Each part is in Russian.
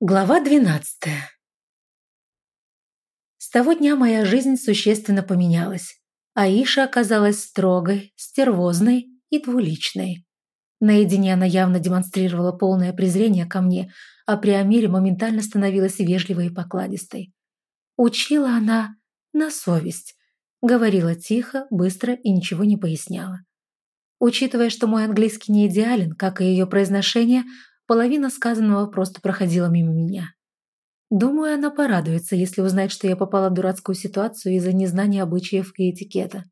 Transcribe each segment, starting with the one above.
Глава двенадцатая. С того дня моя жизнь существенно поменялась. Аиша оказалась строгой, стервозной и двуличной. Наедине она явно демонстрировала полное презрение ко мне, а при Амире моментально становилась вежливой и покладистой. Учила она на совесть, говорила тихо, быстро и ничего не поясняла. Учитывая, что мой английский не идеален, как и ее произношение, Половина сказанного просто проходила мимо меня. Думаю, она порадуется, если узнает, что я попала в дурацкую ситуацию из-за незнания обычаев и этикета.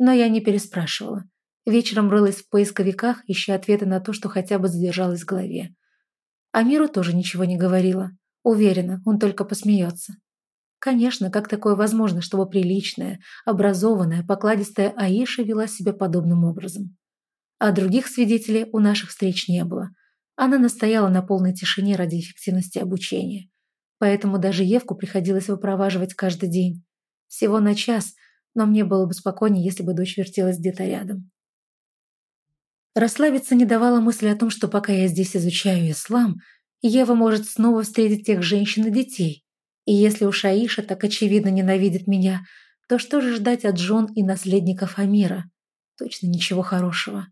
Но я не переспрашивала. Вечером рылась в поисковиках, ища ответы на то, что хотя бы задержалось в голове. А Миру тоже ничего не говорила. Уверена, он только посмеется. Конечно, как такое возможно, чтобы приличная, образованная, покладистая Аиша вела себя подобным образом? А других свидетелей у наших встреч не было – она настояла на полной тишине ради эффективности обучения. Поэтому даже Евку приходилось выпроваживать каждый день. Всего на час, но мне было бы спокойнее, если бы дочь вертелась где-то рядом. Расслабиться не давала мысль о том, что пока я здесь изучаю ислам, Ева может снова встретить тех женщин и детей. И если уж Аиша так очевидно ненавидит меня, то что же ждать от жен и наследников Амира? Точно ничего хорошего.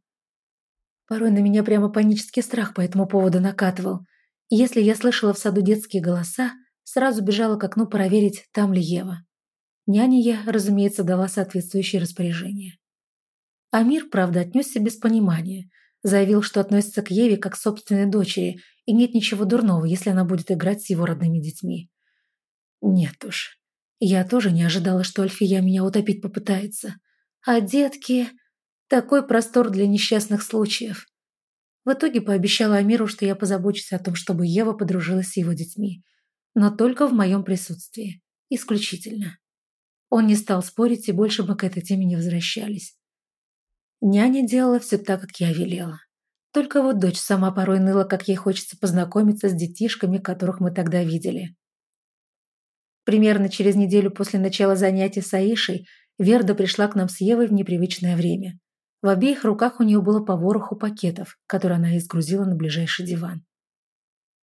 Порой на меня прямо панический страх по этому поводу накатывал. Если я слышала в саду детские голоса, сразу бежала к окну проверить, там ли Ева. Няне я, разумеется, дала соответствующее распоряжение. Амир, правда, отнесся без понимания. Заявил, что относится к Еве как к собственной дочери, и нет ничего дурного, если она будет играть с его родными детьми. Нет уж. Я тоже не ожидала, что Альфия меня утопить попытается. А детки... Такой простор для несчастных случаев. В итоге пообещала Амиру, что я позабочусь о том, чтобы Ева подружилась с его детьми. Но только в моем присутствии. Исключительно. Он не стал спорить, и больше мы к этой теме не возвращались. Няня делала все так, как я велела. Только вот дочь сама порой ныла, как ей хочется познакомиться с детишками, которых мы тогда видели. Примерно через неделю после начала занятий с Аишей Верда пришла к нам с Евой в непривычное время. В обеих руках у нее было по вороху пакетов, которые она изгрузила на ближайший диван.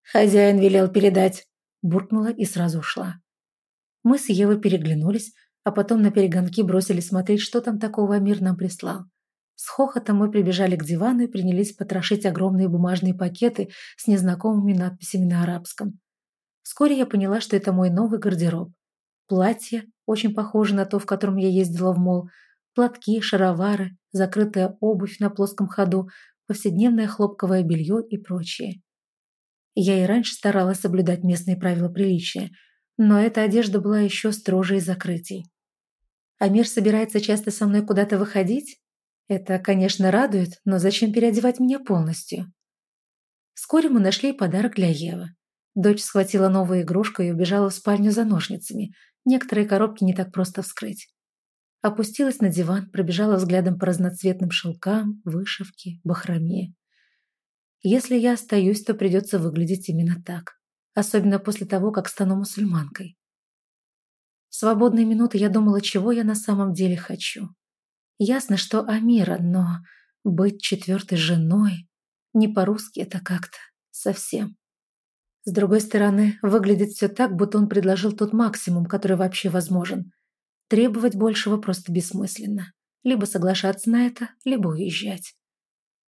«Хозяин велел передать», – буркнула и сразу ушла. Мы с Евой переглянулись, а потом на перегонки бросили смотреть, что там такого мир нам прислал. С хохотом мы прибежали к дивану и принялись потрошить огромные бумажные пакеты с незнакомыми надписями на арабском. Вскоре я поняла, что это мой новый гардероб. Платье, очень похоже на то, в котором я ездила в мол, платки, шаровары, закрытая обувь на плоском ходу, повседневное хлопковое белье и прочее. Я и раньше старалась соблюдать местные правила приличия, но эта одежда была еще строже из закрытий. Амир собирается часто со мной куда-то выходить? Это, конечно, радует, но зачем переодевать меня полностью? Вскоре мы нашли подарок для Евы. Дочь схватила новую игрушку и убежала в спальню за ножницами. Некоторые коробки не так просто вскрыть. Опустилась на диван, пробежала взглядом по разноцветным шелкам, вышивке, бахроме. Если я остаюсь, то придется выглядеть именно так. Особенно после того, как стану мусульманкой. В свободные минуты я думала, чего я на самом деле хочу. Ясно, что Амира, но быть четвертой женой не по-русски это как-то совсем. С другой стороны, выглядит все так, будто он предложил тот максимум, который вообще возможен – Требовать большего просто бессмысленно. Либо соглашаться на это, либо уезжать.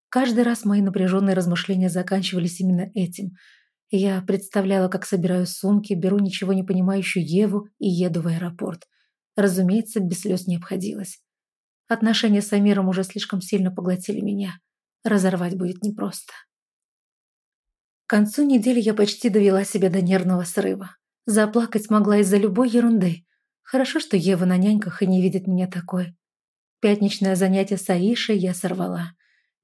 Каждый раз мои напряженные размышления заканчивались именно этим. Я представляла, как собираю сумки, беру ничего не понимающую Еву и еду в аэропорт. Разумеется, без слез не обходилось. Отношения с Амиром уже слишком сильно поглотили меня. Разорвать будет непросто. К концу недели я почти довела себя до нервного срыва. Заплакать смогла из-за любой ерунды. Хорошо, что Ева на няньках и не видит меня такой. Пятничное занятие с Аишей я сорвала.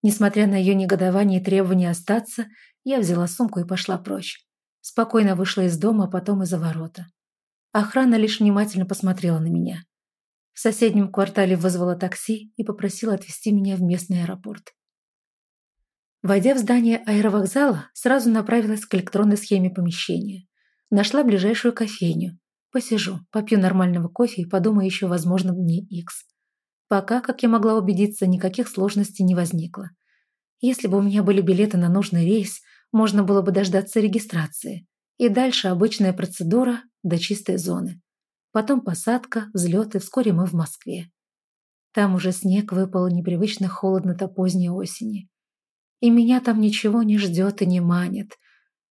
Несмотря на ее негодование и требование остаться, я взяла сумку и пошла прочь. Спокойно вышла из дома, а потом из-за ворота. Охрана лишь внимательно посмотрела на меня. В соседнем квартале вызвала такси и попросила отвезти меня в местный аэропорт. Войдя в здание аэровокзала, сразу направилась к электронной схеме помещения. Нашла ближайшую кофейню, Посижу, попью нормального кофе и подумаю еще возможно дне X. Пока, как я могла убедиться, никаких сложностей не возникло. Если бы у меня были билеты на нужный рейс, можно было бы дождаться регистрации. И дальше обычная процедура до чистой зоны. Потом посадка, взлет, и вскоре мы в Москве. Там уже снег выпал непривычно холодно до поздней осени. И меня там ничего не ждет и не манит.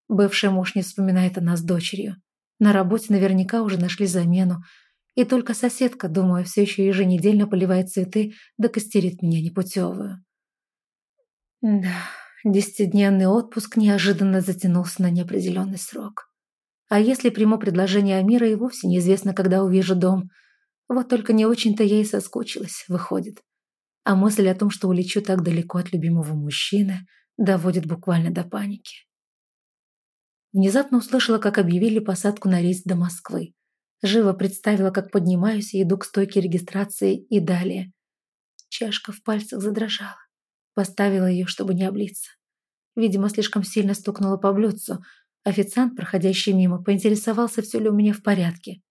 Бывший муж не вспоминает о нас дочерью. На работе наверняка уже нашли замену. И только соседка, думаю, все еще еженедельно поливает цветы, да костерит меня непутевую. Да, десятидневный отпуск неожиданно затянулся на неопределенный срок. А если приму предложение Амира, и вовсе неизвестно, когда увижу дом. Вот только не очень-то я и соскучилась, выходит. А мысль о том, что улечу так далеко от любимого мужчины, доводит буквально до паники. Внезапно услышала, как объявили посадку на рейс до Москвы. Живо представила, как поднимаюсь и иду к стойке регистрации и далее. Чашка в пальцах задрожала. Поставила ее, чтобы не облиться. Видимо, слишком сильно стукнула по блюдцу, Официант, проходящий мимо, поинтересовался, все ли у меня в порядке.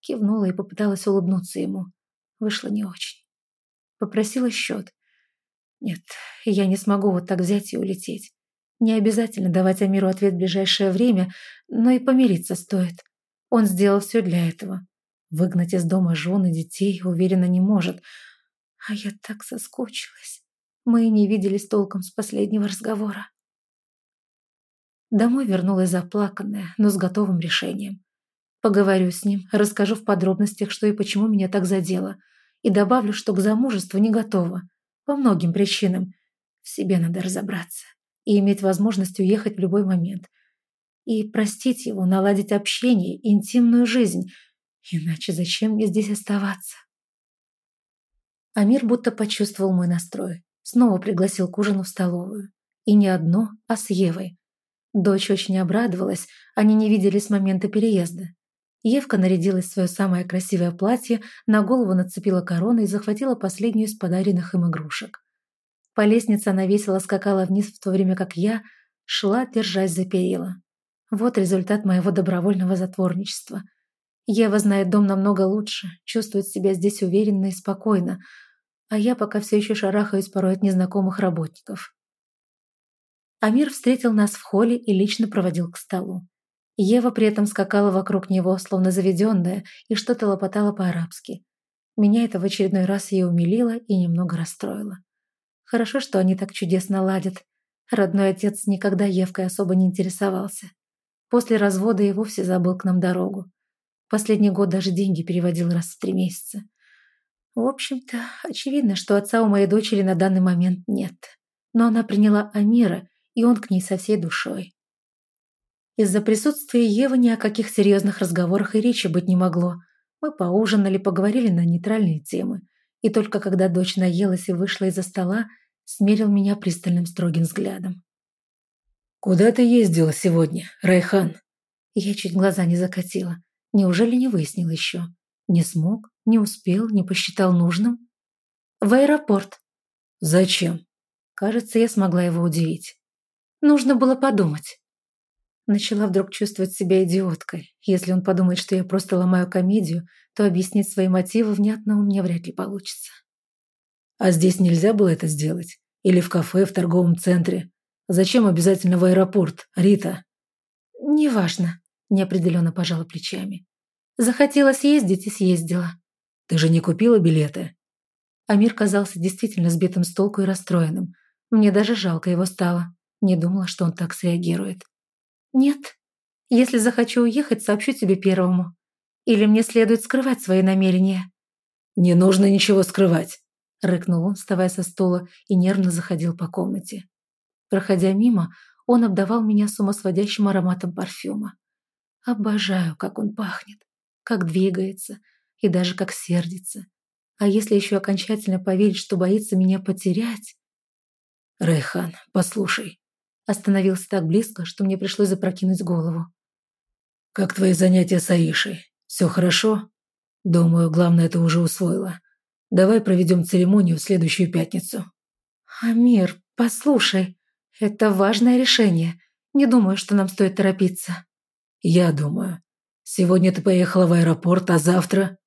Кивнула и попыталась улыбнуться ему. Вышло не очень. Попросила счет. Нет, я не смогу вот так взять и улететь. Не обязательно давать Амиру ответ в ближайшее время, но и помириться стоит. Он сделал все для этого. Выгнать из дома жены детей, уверенно, не может. А я так соскучилась. Мы и не виделись толком с последнего разговора. Домой вернулась заплаканная, но с готовым решением. Поговорю с ним, расскажу в подробностях, что и почему меня так задело, и добавлю, что к замужеству не готова. По многим причинам. В себе надо разобраться и иметь возможность уехать в любой момент. И простить его, наладить общение, интимную жизнь. Иначе зачем мне здесь оставаться? Амир будто почувствовал мой настрой. Снова пригласил к ужину в столовую. И не одно, а с Евой. Дочь очень обрадовалась, они не виделись с момента переезда. Евка нарядилась в свое самое красивое платье, на голову нацепила корону и захватила последнюю из подаренных им игрушек. По лестнице она весело скакала вниз, в то время как я шла, держась за перила. Вот результат моего добровольного затворничества. Ева знает дом намного лучше, чувствует себя здесь уверенно и спокойно, а я пока все еще шарахаюсь порой от незнакомых работников. Амир встретил нас в холле и лично проводил к столу. Ева при этом скакала вокруг него, словно заведенная, и что-то лопотала по-арабски. Меня это в очередной раз ее умилило и немного расстроило. Хорошо, что они так чудесно ладят. Родной отец никогда Евкой особо не интересовался. После развода и вовсе забыл к нам дорогу. Последний год даже деньги переводил раз в три месяца. В общем-то, очевидно, что отца у моей дочери на данный момент нет. Но она приняла Амира и он к ней со всей душой. Из-за присутствия Евы ни о каких серьезных разговорах и речи быть не могло. Мы поужинали, поговорили на нейтральные темы. И только когда дочь наелась и вышла из-за стола, смерил меня пристальным строгим взглядом. «Куда ты ездила сегодня, Райхан?» Я чуть глаза не закатила. Неужели не выяснил еще? Не смог, не успел, не посчитал нужным? В аэропорт. Зачем? Кажется, я смогла его удивить. Нужно было подумать. Начала вдруг чувствовать себя идиоткой. Если он подумает, что я просто ломаю комедию, то объяснить свои мотивы внятно у меня вряд ли получится. А здесь нельзя было это сделать? Или в кафе, в торговом центре? Зачем обязательно в аэропорт, Рита? Неважно, неопределенно пожала плечами. Захотела съездить и съездила. Ты же не купила билеты? Амир казался действительно сбитым с толку и расстроенным. Мне даже жалко его стало. Не думала, что он так среагирует. «Нет. Если захочу уехать, сообщу тебе первому. Или мне следует скрывать свои намерения?» «Не нужно ничего скрывать», — рыкнул он, вставая со стула, и нервно заходил по комнате. Проходя мимо, он обдавал меня сумасводящим ароматом парфюма. Обожаю, как он пахнет, как двигается и даже как сердится. А если еще окончательно поверить, что боится меня потерять... Рейхан, послушай, Остановился так близко, что мне пришлось запрокинуть голову. «Как твои занятия с Аишей? Все хорошо?» «Думаю, главное, ты уже усвоила. Давай проведем церемонию в следующую пятницу». «Амир, послушай, это важное решение. Не думаю, что нам стоит торопиться». «Я думаю. Сегодня ты поехала в аэропорт, а завтра...»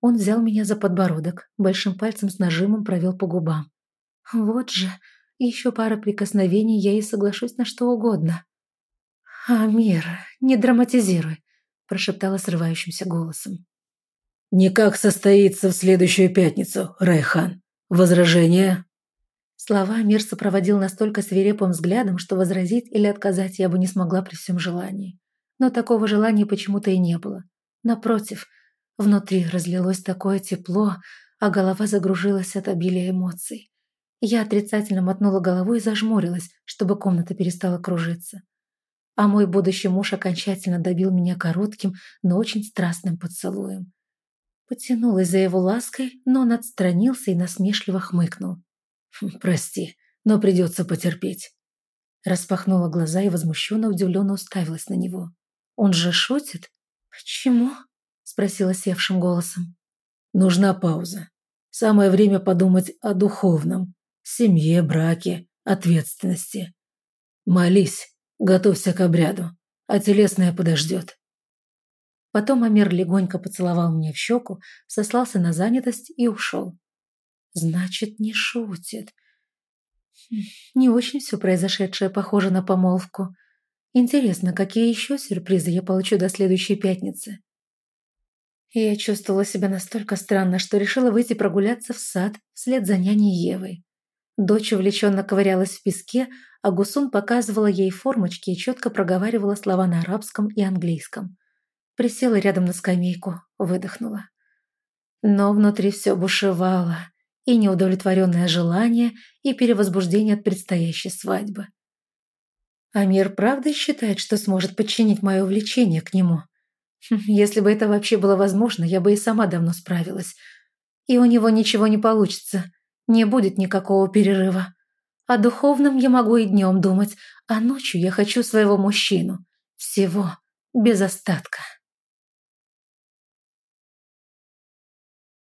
Он взял меня за подбородок, большим пальцем с нажимом провел по губам. «Вот же, еще пара прикосновений, я и соглашусь на что угодно. «Амир, не драматизируй», – прошептала срывающимся голосом. «Никак состоится в следующую пятницу, Райхан. Возражение?» Слова Амир сопроводил настолько свирепым взглядом, что возразить или отказать я бы не смогла при всем желании. Но такого желания почему-то и не было. Напротив, внутри разлилось такое тепло, а голова загружилась от обилия эмоций. Я отрицательно мотнула головой и зажмурилась, чтобы комната перестала кружиться. А мой будущий муж окончательно добил меня коротким, но очень страстным поцелуем. Потянулась за его лаской, но он отстранился и насмешливо хмыкнул. «Хм, «Прости, но придется потерпеть». Распахнула глаза и возмущенно удивленно уставилась на него. «Он же шутит?» «Почему?» – спросила севшим голосом. «Нужна пауза. Самое время подумать о духовном, семье, браке, ответственности. Молись, готовься к обряду, а телесное подождет». Потом Амир легонько поцеловал меня в щеку, сослался на занятость и ушел. «Значит, не шутит. Хм, не очень все произошедшее похоже на помолвку. Интересно, какие еще сюрпризы я получу до следующей пятницы?» Я чувствовала себя настолько странно, что решила выйти прогуляться в сад вслед за няней Евой. Дочь увлеченно ковырялась в песке, а Гусун показывала ей формочки и четко проговаривала слова на арабском и английском. Присела рядом на скамейку, выдохнула. Но внутри все бушевало, и неудовлетворенное желание, и перевозбуждение от предстоящей свадьбы. Амир правда считает, что сможет подчинить мое влечение к нему? Хм, если бы это вообще было возможно, я бы и сама давно справилась. И у него ничего не получится. Не будет никакого перерыва. О духовном я могу и днем думать, а ночью я хочу своего мужчину. Всего без остатка.